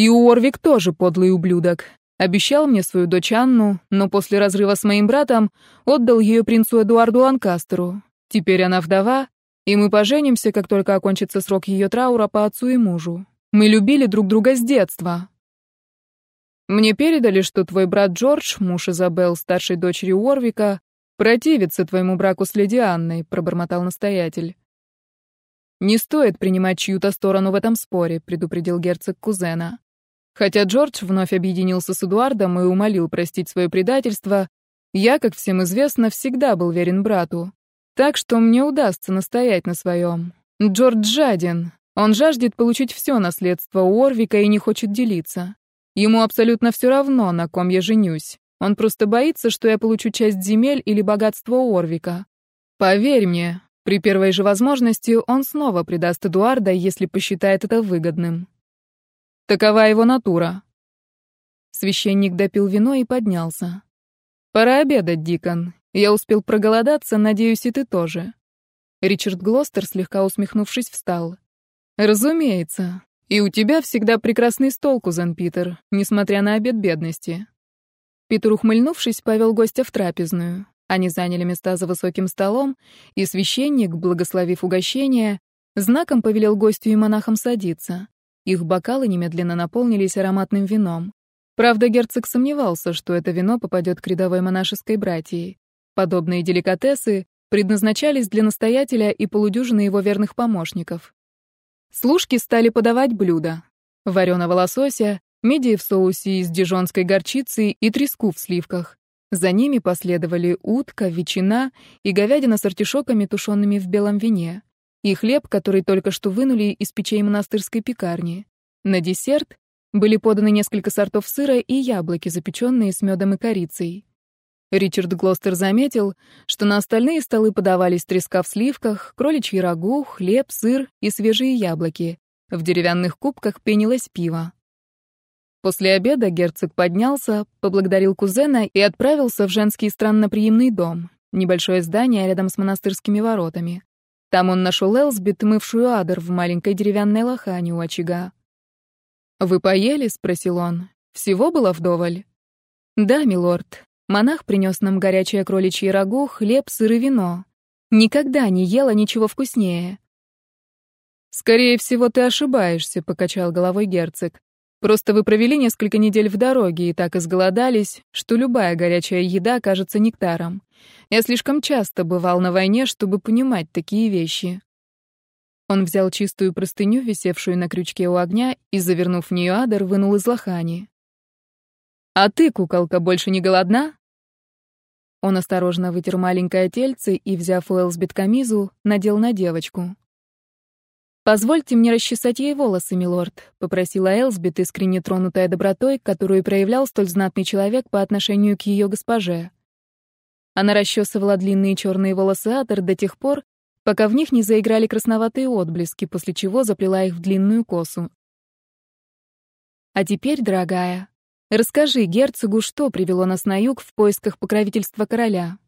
И Уорвик тоже подлый ублюдок. Обещал мне свою дочь Анну, но после разрыва с моим братом отдал ее принцу Эдуарду Ланкастеру. Теперь она вдова, и мы поженимся, как только окончится срок ее траура по отцу и мужу. Мы любили друг друга с детства. Мне передали, что твой брат Джордж, муж Изабел, старшей дочери Уорвика, противится твоему браку с леди Анной, пробормотал настоятель. Не стоит принимать чью-то сторону в этом споре, предупредил герцог кузена. Хотя Джордж вновь объединился с Эдуардом и умолил простить свое предательство, я, как всем известно, всегда был верен брату. Так что мне удастся настоять на своем. Джордж жаден. Он жаждет получить все наследство у Орвика и не хочет делиться. Ему абсолютно все равно, на ком я женюсь. Он просто боится, что я получу часть земель или богатство Орвика. Поверь мне, при первой же возможности он снова предаст Эдуарда, если посчитает это выгодным. Такова его натура. Священник допил вино и поднялся. Пора обедать, Дикон. Я успел проголодаться, надеюсь, и ты тоже. Ричард Глостер, слегка усмехнувшись, встал. Разумеется. И у тебя всегда прекрасный стол, кузен Питер, несмотря на обед бедности. Питер, ухмыльнувшись, повел гостя в трапезную. Они заняли места за высоким столом, и священник, благословив угощение, знаком повелел гостю и монахам садиться. Их бокалы немедленно наполнились ароматным вином. Правда, герцог сомневался, что это вино попадет к рядовой монашеской братьи. Подобные деликатесы предназначались для настоятеля и полудюжины его верных помощников. Служки стали подавать блюда. Вареного лосося, мидии в соусе из дижонской горчицы и треску в сливках. За ними последовали утка, ветчина и говядина с артишоками, тушенными в белом вине и хлеб, который только что вынули из печей монастырской пекарни. На десерт были поданы несколько сортов сыра и яблоки, запеченные с медом и корицей. Ричард Глостер заметил, что на остальные столы подавались треска в сливках, кроличьи рагу, хлеб, сыр и свежие яблоки. В деревянных кубках пенилось пиво. После обеда герцог поднялся, поблагодарил кузена и отправился в женский странноприимный дом, небольшое здание рядом с монастырскими воротами. Там он нашел Элсбит, мывшую адер в маленькой деревянной лохане у очага. «Вы поели?» — спросил он. «Всего было вдоволь?» «Да, милорд. Монах принес нам горячее кроличье рагу, хлеб, сыр и вино. Никогда не ела ничего вкуснее». «Скорее всего, ты ошибаешься», — покачал головой герцог. «Просто вы провели несколько недель в дороге и так изголодались, что любая горячая еда кажется нектаром. Я слишком часто бывал на войне, чтобы понимать такие вещи. Он взял чистую простыню, висевшую на крючке у огня, и, завернув в нее адер, вынул из лохани. «А ты, куколка, больше не голодна?» Он осторожно вытер маленькое тельце и, взяв у Элсбит камизу, надел на девочку. «Позвольте мне расчесать ей волосы, милорд», — попросила Элсбит, искренне тронутая добротой, которую проявлял столь знатный человек по отношению к ее госпоже. Она расчесывала длинные черные волосы Атер до тех пор, пока в них не заиграли красноватые отблески, после чего заплела их в длинную косу. «А теперь, дорогая, расскажи герцогу, что привело нас на юг в поисках покровительства короля».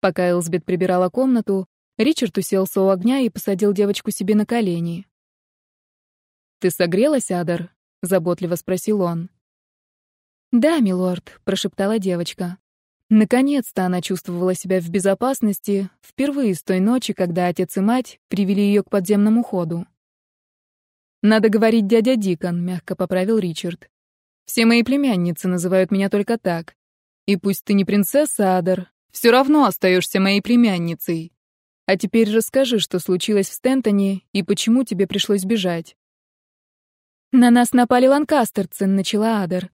Пока Элсбет прибирала комнату, Ричард уселся у огня и посадил девочку себе на колени. «Ты согрелась, Адар?» — заботливо спросил он. «Да, милорд», — прошептала девочка. Наконец-то она чувствовала себя в безопасности, впервые с той ночи, когда отец и мать привели ее к подземному ходу. «Надо говорить дядя Дикон», — мягко поправил Ричард. «Все мои племянницы называют меня только так. И пусть ты не принцесса, Адар, все равно остаешься моей племянницей. А теперь расскажи, что случилось в Стентоне и почему тебе пришлось бежать». «На нас напали ланкастерцы», — начала Адар.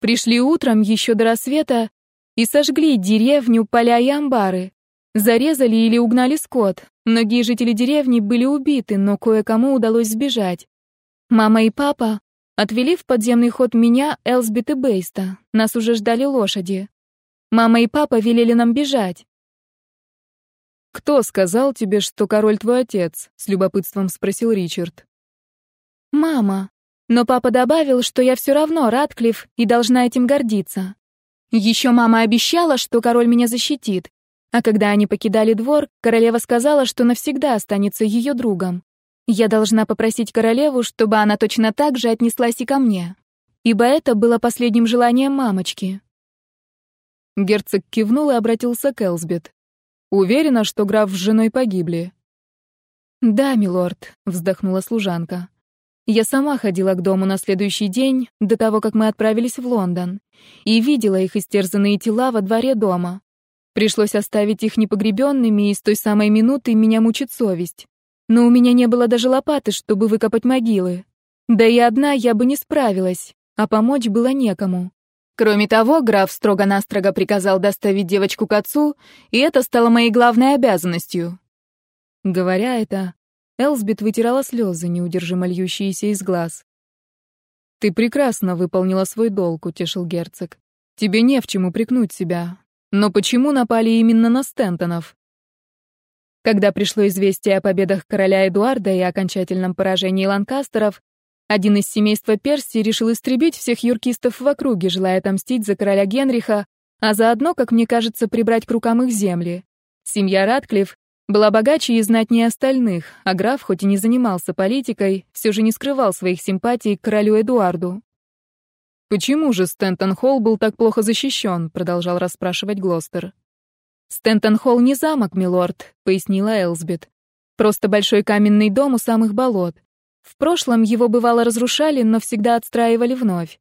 «Пришли утром, еще до рассвета, и сожгли деревню, поля и амбары. Зарезали или угнали скот. Многие жители деревни были убиты, но кое-кому удалось сбежать. Мама и папа отвели в подземный ход меня, Элсбит и Бейста. Нас уже ждали лошади. Мама и папа велели нам бежать. «Кто сказал тебе, что король твой отец?» — с любопытством спросил Ричард. «Мама. Но папа добавил, что я все равно Радклифф и должна этим гордиться. Еще мама обещала, что король меня защитит. А когда они покидали двор, королева сказала, что навсегда останется ее другом. Я должна попросить королеву, чтобы она точно так же отнеслась и ко мне. Ибо это было последним желанием мамочки. Герцог кивнул и обратился к Элсбет. «Уверена, что граф с женой погибли?» «Да, милорд», — вздохнула служанка. Я сама ходила к дому на следующий день, до того, как мы отправились в Лондон, и видела их истерзанные тела во дворе дома. Пришлось оставить их непогребенными, и с той самой минуты меня мучит совесть. Но у меня не было даже лопаты, чтобы выкопать могилы. Да и одна я бы не справилась, а помочь было некому. Кроме того, граф строго-настрого приказал доставить девочку к отцу, и это стало моей главной обязанностью. Говоря это, Элсбит вытирала слезы, неудержимо льющиеся из глаз. «Ты прекрасно выполнила свой долг», — утешил герцог. «Тебе не в чем упрекнуть себя. Но почему напали именно на Стентонов?» Когда пришло известие о победах короля Эдуарда и окончательном поражении ланкастеров, один из семейства Персии решил истребить всех юркистов в округе, желая отомстить за короля Генриха, а заодно, как мне кажется, прибрать к рукам их земли. Семья Ратклифф была богаче и знатнее остальных, а граф, хоть и не занимался политикой, все же не скрывал своих симпатий к королю Эдуарду. «Почему же Стентон-Холл был так плохо защищен?» — продолжал расспрашивать Глостер. «Стентон-Холл не замок, милорд», — пояснила Элсбет. «Просто большой каменный дом у самых болот. В прошлом его бывало разрушали, но всегда отстраивали вновь.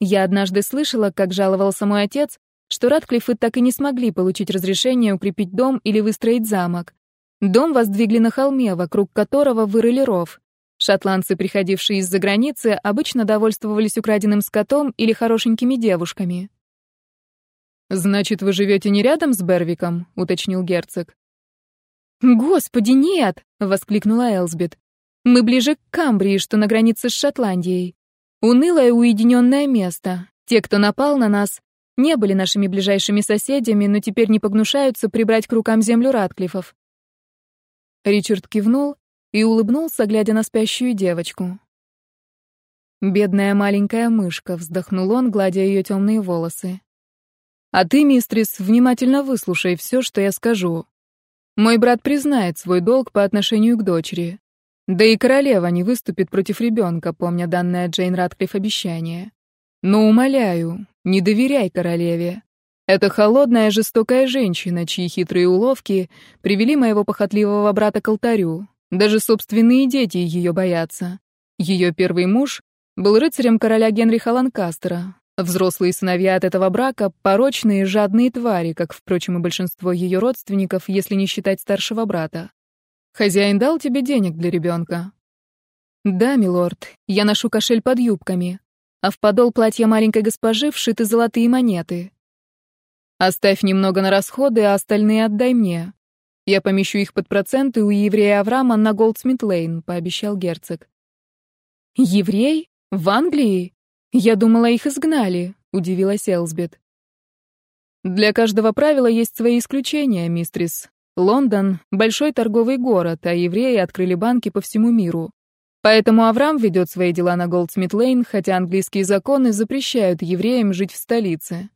Я однажды слышала, как жаловался мой отец, что Ратклиффы так и не смогли получить разрешение укрепить дом или выстроить замок. Дом воздвигли на холме, вокруг которого вырыли ров. Шотландцы, приходившие из-за границы, обычно довольствовались украденным скотом или хорошенькими девушками. «Значит, вы живете не рядом с Бервиком?» — уточнил герцог. «Господи, нет!» — воскликнула Элсбет. «Мы ближе к Камбрии, что на границе с Шотландией. Унылое уединенное место. Те, кто напал на нас, Не были нашими ближайшими соседями, но теперь не погнушаются прибрать к рукам землю Ратклифов. Ричард кивнул и улыбнулся, глядя на спящую девочку. «Бедная маленькая мышка», — вздохнул он, гладя ее темные волосы. «А ты, мистрис, внимательно выслушай все, что я скажу. Мой брат признает свой долг по отношению к дочери. Да и королева не выступит против ребенка, помня данное Джейн Ратклифф обещание. Но умоляю, не доверяй королеве. Это холодная, жестокая женщина, чьи хитрые уловки привели моего похотливого брата к алтарю. Даже собственные дети ее боятся. Ее первый муж был рыцарем короля Генриха Ланкастера. Взрослые сыновья от этого брака — порочные, жадные твари, как, впрочем, и большинство ее родственников, если не считать старшего брата. Хозяин дал тебе денег для ребенка?» «Да, милорд, я ношу кошель под юбками, а в подол платья маленькой госпожи вшиты золотые монеты. Оставь немного на расходы, а остальные отдай мне. Я помещу их под проценты у еврея Авраама на Голдсмит-Лейн», — пообещал герцог. «Еврей? В Англии? Я думала, их изгнали», — удивилась Элсбет. «Для каждого правила есть свои исключения, мистрис. Лондон — большой торговый город, а евреи открыли банки по всему миру. Поэтому Авраам ведет свои дела на Голдсмит-Лейн, хотя английские законы запрещают евреям жить в столице.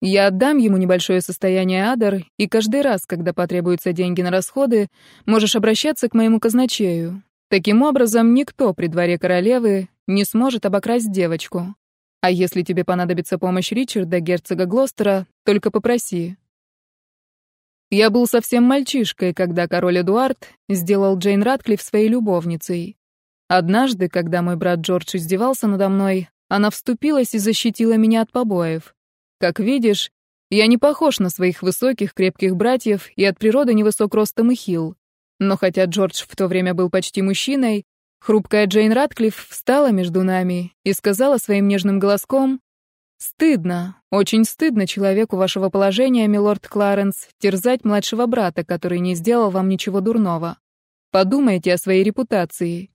Я отдам ему небольшое состояние Адар, и каждый раз, когда потребуются деньги на расходы, можешь обращаться к моему казначею. Таким образом, никто при дворе королевы не сможет обокрасть девочку. А если тебе понадобится помощь Ричарда, герцога Глостера, только попроси. Я был совсем мальчишкой, когда король Эдуард сделал Джейн Ратклифф своей любовницей. Однажды, когда мой брат Джордж издевался надо мной, она вступилась и защитила меня от побоев. Как видишь, я не похож на своих высоких, крепких братьев и от природы невысок ростом и хил. Но хотя Джордж в то время был почти мужчиной, хрупкая Джейн Ратклифф встала между нами и сказала своим нежным голоском Стыдно, очень стыдно человеку вашего положения, милорд Кларенс, терзать младшего брата, который не сделал вам ничего дурного. Подумайте о своей репутации.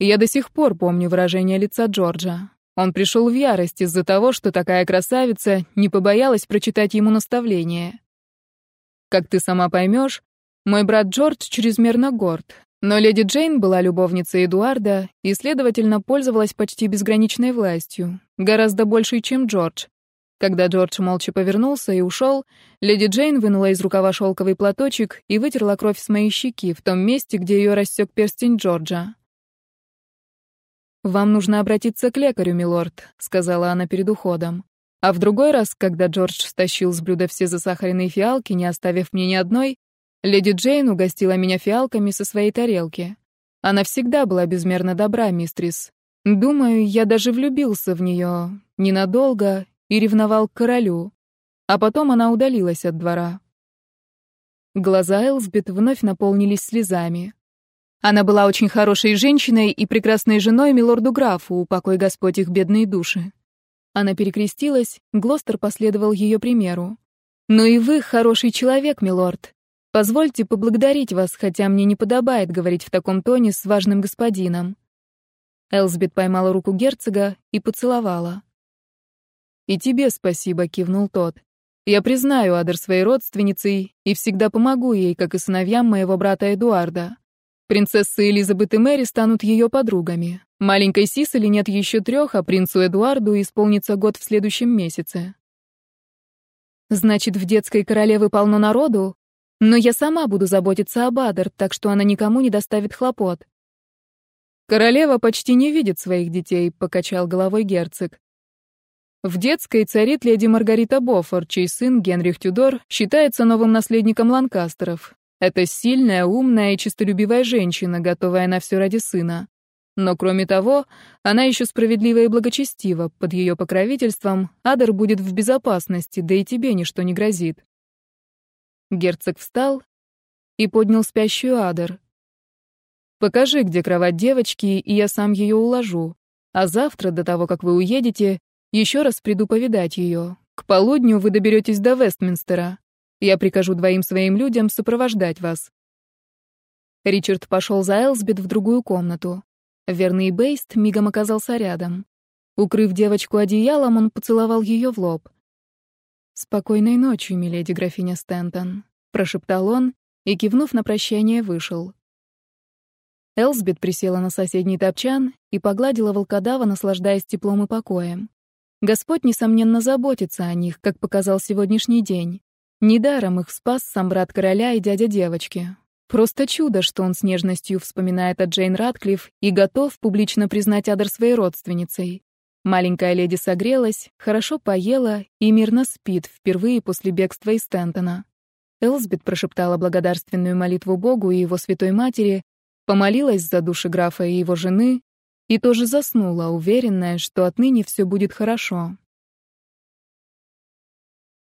Я до сих пор помню выражение лица Джорджа. Он пришел в ярость из-за того, что такая красавица не побоялась прочитать ему наставление. Как ты сама поймешь, мой брат Джордж чрезмерно горд, но леди Джейн была любовницей Эдуарда и, следовательно, пользовалась почти безграничной властью, гораздо большей, чем Джордж. Когда Джордж молча повернулся и ушел, леди Джейн вынула из рукава шелковый платочек и вытерла кровь с моей щеки в том месте, где ее рассек перстень Джорджа. «Вам нужно обратиться к лекарю, милорд», — сказала она перед уходом. А в другой раз, когда Джордж стащил с блюда все засахаренные фиалки, не оставив мне ни одной, Леди Джейн угостила меня фиалками со своей тарелки. Она всегда была безмерно добра, мистрис. Думаю, я даже влюбился в нее ненадолго и ревновал к королю. А потом она удалилась от двора. Глаза Элсбет вновь наполнились слезами. Она была очень хорошей женщиной и прекрасной женой милорду графу, упокой Господь их бедные души. Она перекрестилась, Глостер последовал ее примеру. «Но и вы хороший человек, милорд. Позвольте поблагодарить вас, хотя мне не подобает говорить в таком тоне с важным господином». Элсбет поймала руку герцога и поцеловала. «И тебе спасибо», — кивнул тот. «Я признаю Адер своей родственницей и всегда помогу ей, как и сыновьям моего брата Эдуарда. Принцесса Элизабет и Мэри станут ее подругами. Маленькой Сисали нет еще трех, а принцу Эдуарду исполнится год в следующем месяце». «Значит, в детской королевы полно народу?» Но я сама буду заботиться об Адер, так что она никому не доставит хлопот. Королева почти не видит своих детей, покачал головой герцог. В детской царит леди Маргарита Боффор, чей сын Генрих Тюдор считается новым наследником Ланкастеров. Это сильная, умная и честолюбивая женщина, готовая на все ради сына. Но кроме того, она еще справедлива и благочестива. Под ее покровительством Адер будет в безопасности, да и тебе ничто не грозит. Герцог встал и поднял спящую Адер. «Покажи, где кровать девочки, и я сам ее уложу. А завтра, до того, как вы уедете, еще раз приду повидать ее. К полудню вы доберетесь до Вестминстера. Я прикажу двоим своим людям сопровождать вас». Ричард пошел за Элсбет в другую комнату. Верный Бейст мигом оказался рядом. Укрыв девочку одеялом, он поцеловал ее в лоб. «Спокойной ночи, миледи графиня Стентон», — прошептал он и, кивнув на прощание, вышел. Элсбет присела на соседний топчан и погладила волкодава, наслаждаясь теплом и покоем. Господь, несомненно, заботится о них, как показал сегодняшний день. Недаром их спас сам брат короля и дядя девочки. Просто чудо, что он с нежностью вспоминает о Джейн Ратклифф и готов публично признать Адер своей родственницей. Маленькая леди согрелась, хорошо поела и мирно спит впервые после бегства из Стентона. Элсбет прошептала благодарственную молитву Богу и его святой матери, помолилась за души графа и его жены и тоже заснула, уверенная, что отныне все будет хорошо.